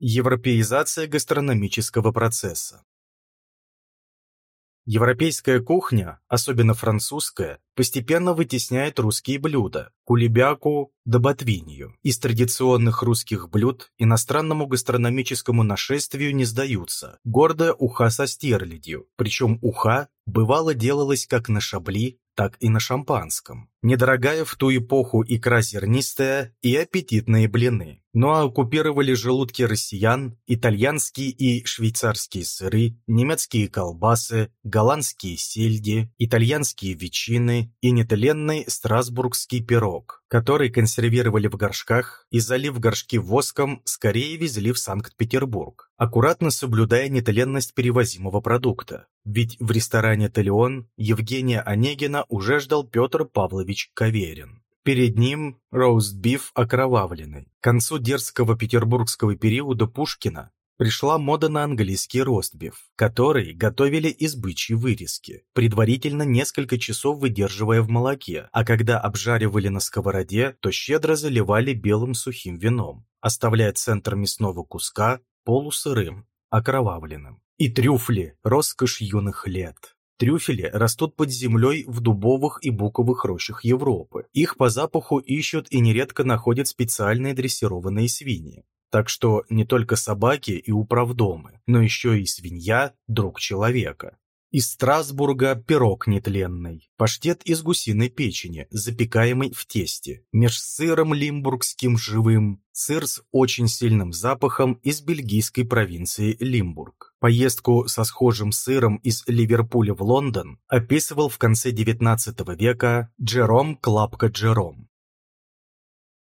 Европеизация гастрономического процесса. Европейская кухня, особенно французская, постепенно вытесняет русские блюда – кулебяку да ботвинью. Из традиционных русских блюд иностранному гастрономическому нашествию не сдаются. Гордая уха со стерлядью, причем уха бывало делалась как на шабли, так и на шампанском. Недорогая в ту эпоху икра зернистая и аппетитные блины. Но оккупировали желудки россиян итальянские и швейцарские сыры, немецкие колбасы, голландские сельди, итальянские ветчины и нетленный страсбургский пирог, который консервировали в горшках и, залив горшки воском, скорее везли в Санкт-Петербург, аккуратно соблюдая нетленность перевозимого продукта. Ведь в ресторане «Талион» Евгения Онегина уже ждал Петр Павлович Каверин. Перед ним роуст-биф окровавленный. К концу дерзкого петербургского периода Пушкина пришла мода на английский ростбиф, который готовили из бычьей вырезки, предварительно несколько часов выдерживая в молоке, а когда обжаривали на сковороде, то щедро заливали белым сухим вином, оставляя центр мясного куска полусырым, окровавленным. И трюфли – роскошь юных лет. Трюфели растут под землей в дубовых и буковых рощах Европы. Их по запаху ищут и нередко находят специальные дрессированные свиньи. Так что не только собаки и управдомы, но еще и свинья – друг человека. Из Страсбурга пирог нетленный, паштет из гусиной печени, запекаемый в тесте, меж сыром лимбургским живым, сыр с очень сильным запахом из бельгийской провинции Лимбург. Поездку со схожим сыром из Ливерпуля в Лондон описывал в конце XIX века Джером Клапка Джером.